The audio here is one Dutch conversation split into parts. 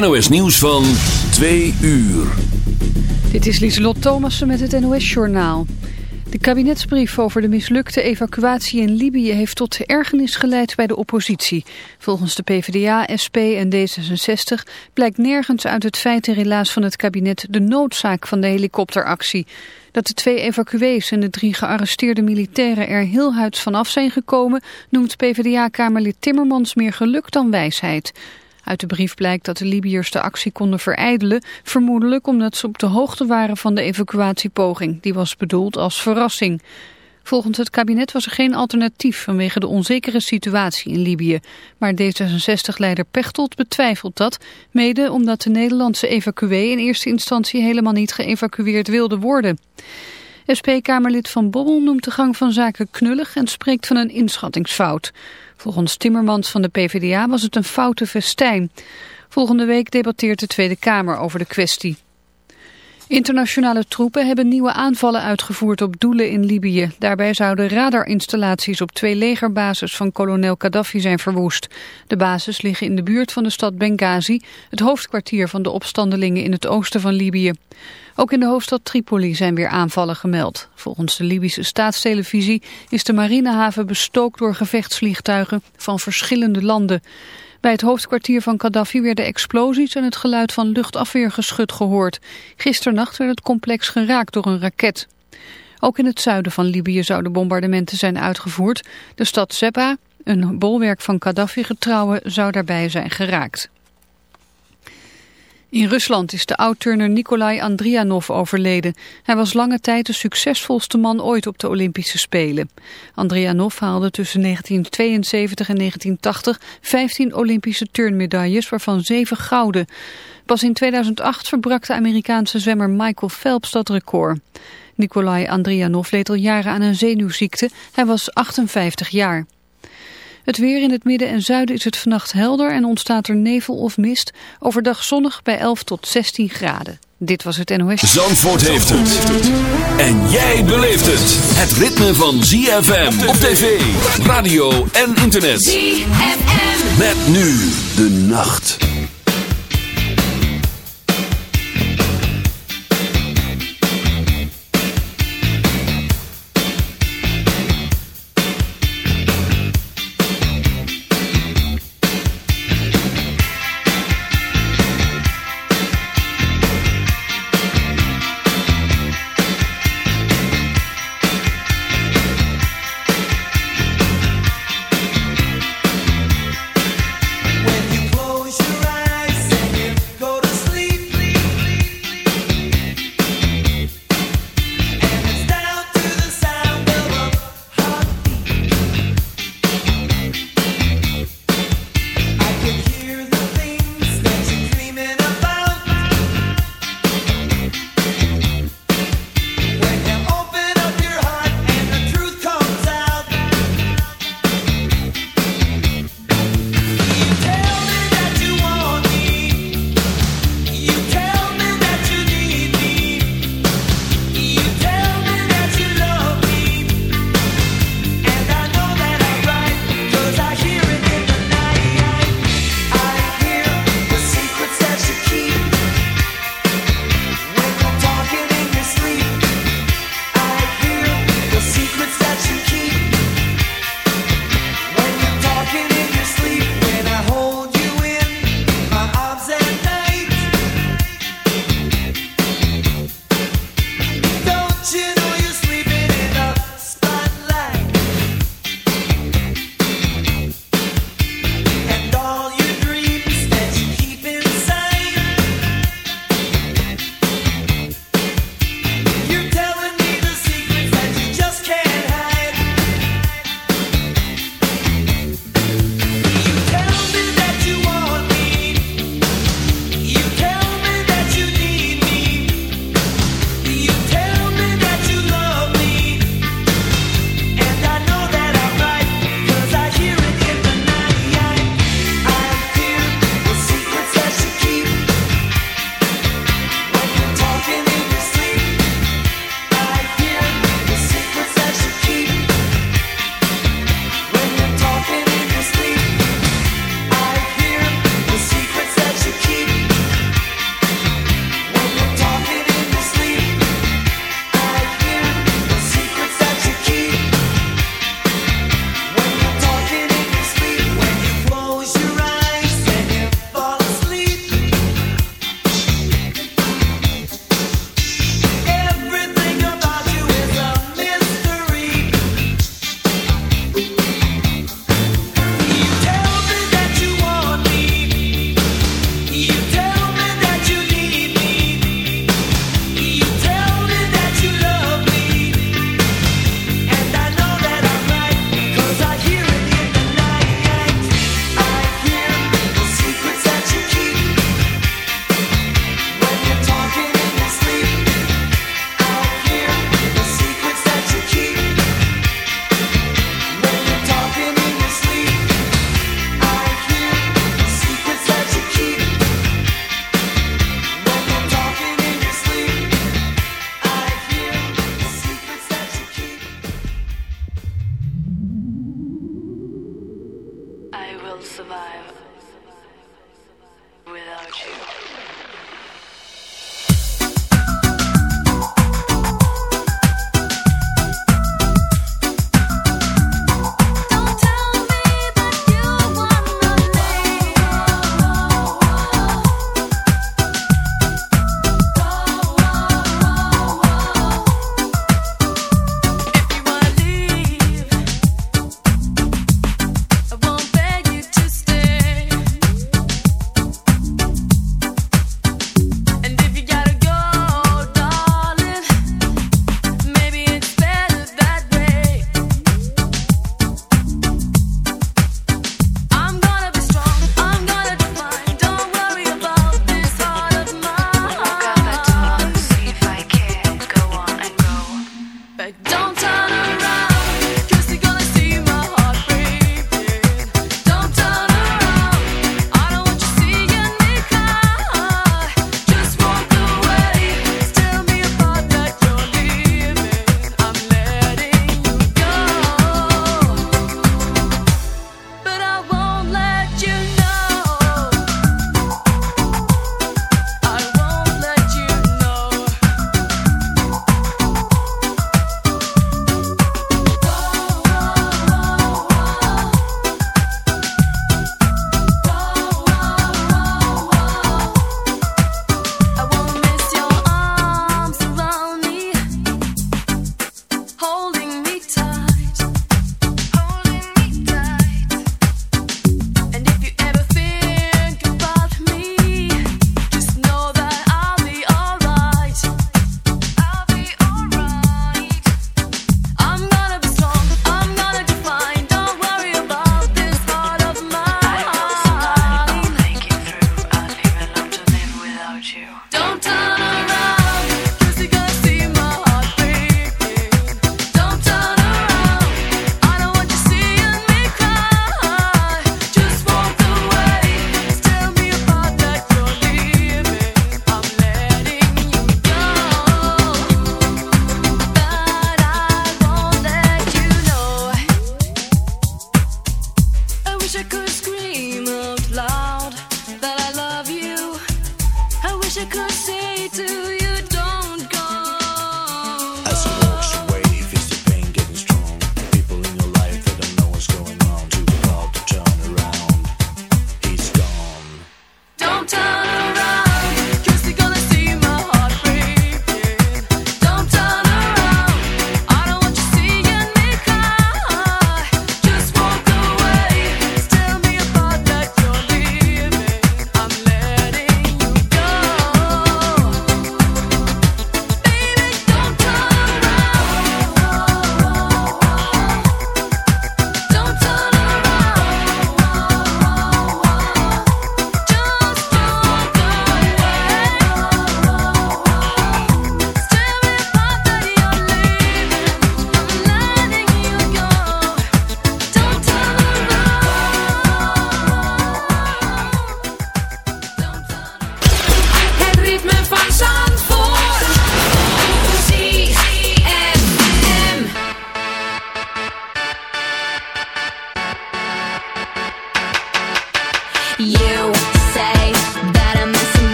NOS nieuws van 2 uur. Dit is Lieselot Thomassen met het NOS-journaal. De kabinetsbrief over de mislukte evacuatie in Libië heeft tot ergernis geleid bij de oppositie. Volgens de PvdA, SP en D66 blijkt nergens uit het feit en relaas van het kabinet de noodzaak van de helikopteractie. Dat de twee evacuees en de drie gearresteerde militairen er heel huids vanaf zijn gekomen, noemt PvdA-kamerlid Timmermans meer geluk dan wijsheid. Uit de brief blijkt dat de Libiërs de actie konden verijdelen, vermoedelijk omdat ze op de hoogte waren van de evacuatiepoging. Die was bedoeld als verrassing. Volgens het kabinet was er geen alternatief vanwege de onzekere situatie in Libië. Maar D66-leider Pechtold betwijfelt dat, mede omdat de Nederlandse evacuee in eerste instantie helemaal niet geëvacueerd wilde worden. SP-Kamerlid Van Bobbel noemt de gang van zaken knullig en spreekt van een inschattingsfout. Volgens Timmermans van de PvdA was het een foute festijn. Volgende week debatteert de Tweede Kamer over de kwestie. Internationale troepen hebben nieuwe aanvallen uitgevoerd op doelen in Libië. Daarbij zouden radarinstallaties op twee legerbases van kolonel Gaddafi zijn verwoest. De bases liggen in de buurt van de stad Benghazi, het hoofdkwartier van de opstandelingen in het oosten van Libië. Ook in de hoofdstad Tripoli zijn weer aanvallen gemeld. Volgens de Libische staatstelevisie is de marinehaven bestookt door gevechtsvliegtuigen van verschillende landen. Bij het hoofdkwartier van Gaddafi werden explosies en het geluid van luchtafweergeschut gehoord. Gisternacht werd het complex geraakt door een raket. Ook in het zuiden van Libië zouden bombardementen zijn uitgevoerd. De stad Zebba, een bolwerk van Gaddafi-getrouwen, zou daarbij zijn geraakt. In Rusland is de oud-turner Nikolai Andrianov overleden. Hij was lange tijd de succesvolste man ooit op de Olympische Spelen. Andrianov haalde tussen 1972 en 1980 15 Olympische turnmedailles, waarvan 7 gouden. Pas in 2008 verbrak de Amerikaanse zwemmer Michael Phelps dat record. Nikolai Andrianov leed al jaren aan een zenuwziekte. Hij was 58 jaar. Het weer in het midden en zuiden is het vannacht helder en ontstaat er nevel of mist. Overdag zonnig bij 11 tot 16 graden. Dit was het NOS. Zandvoort heeft het. En jij beleeft het. Het ritme van ZFM op tv, radio en internet. ZFM. Met nu de nacht.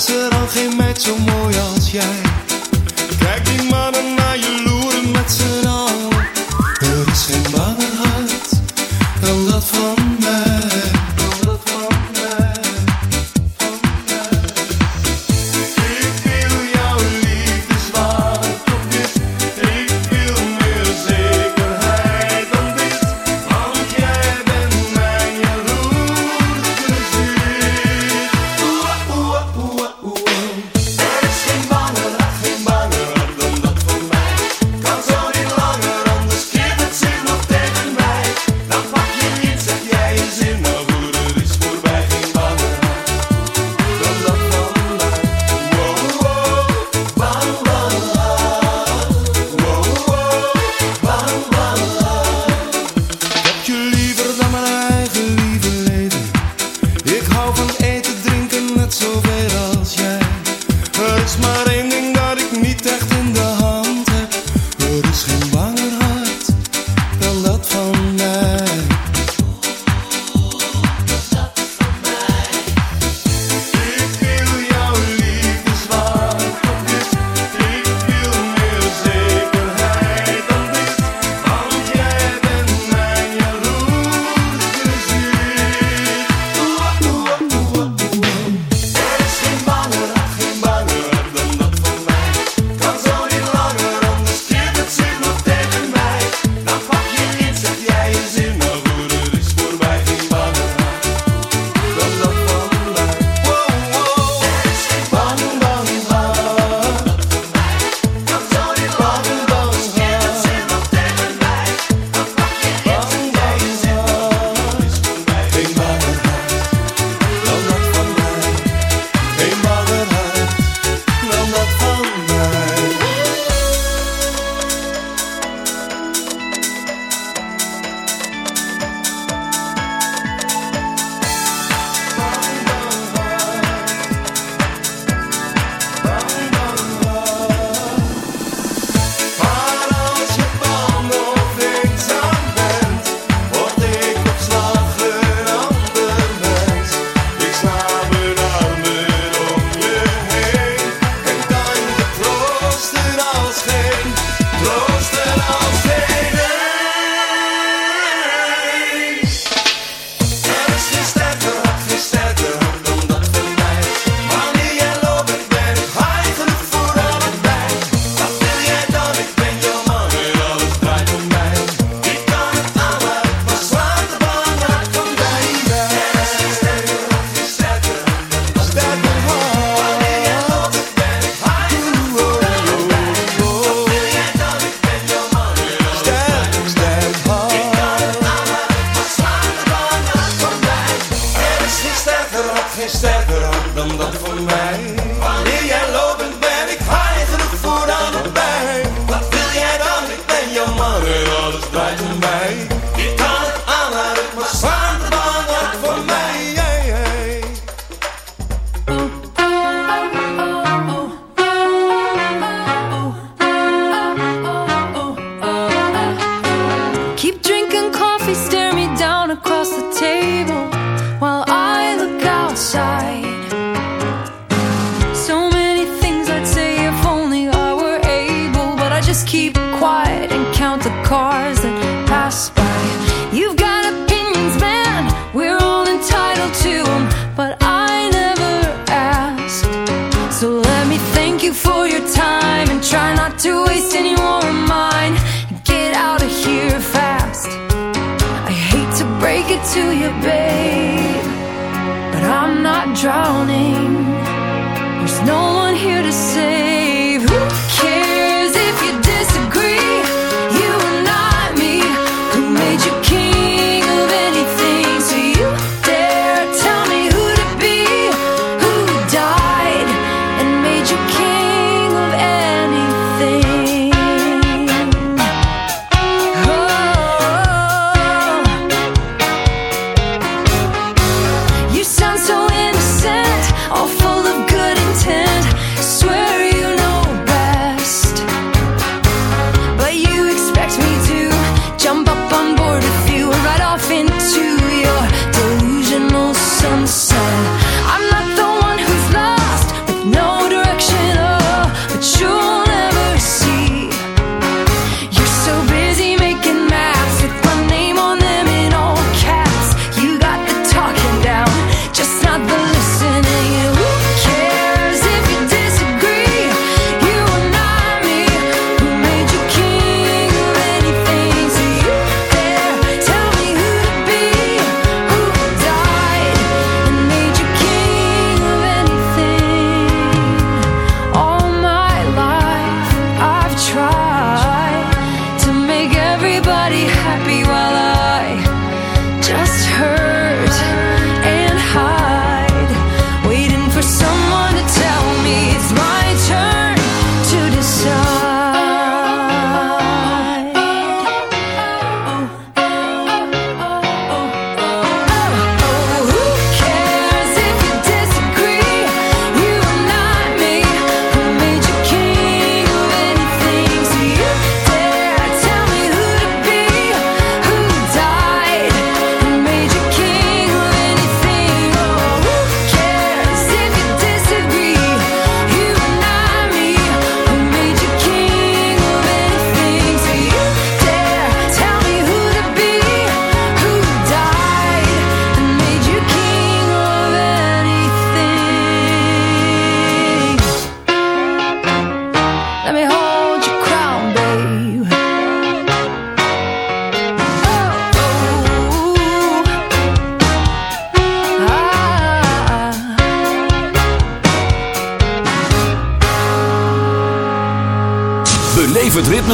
is er geen meid zo mooi als jij. Kijk die mannen naar je keep quiet and count the cars that pass by. You've got opinions, man, we're all entitled to them, but I never asked. So let me thank you for your time and try not to waste any more of mine. Get out of here fast. I hate to break it to you, babe, but I'm not drowning.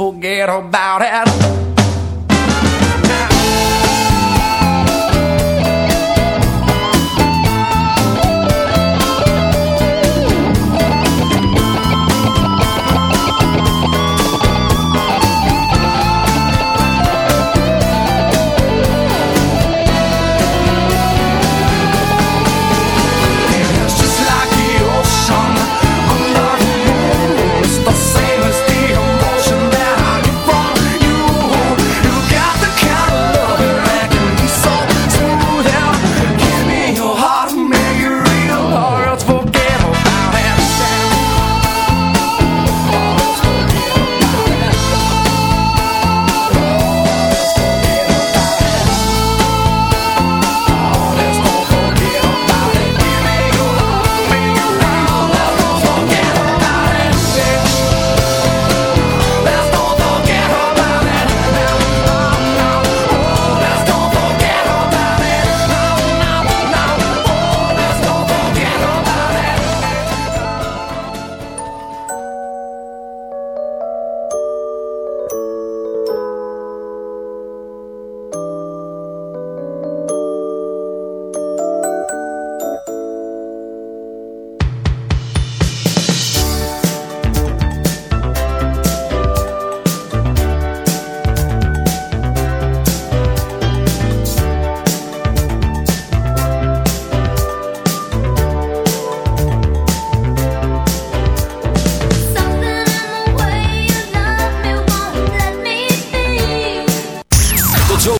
Forget about it.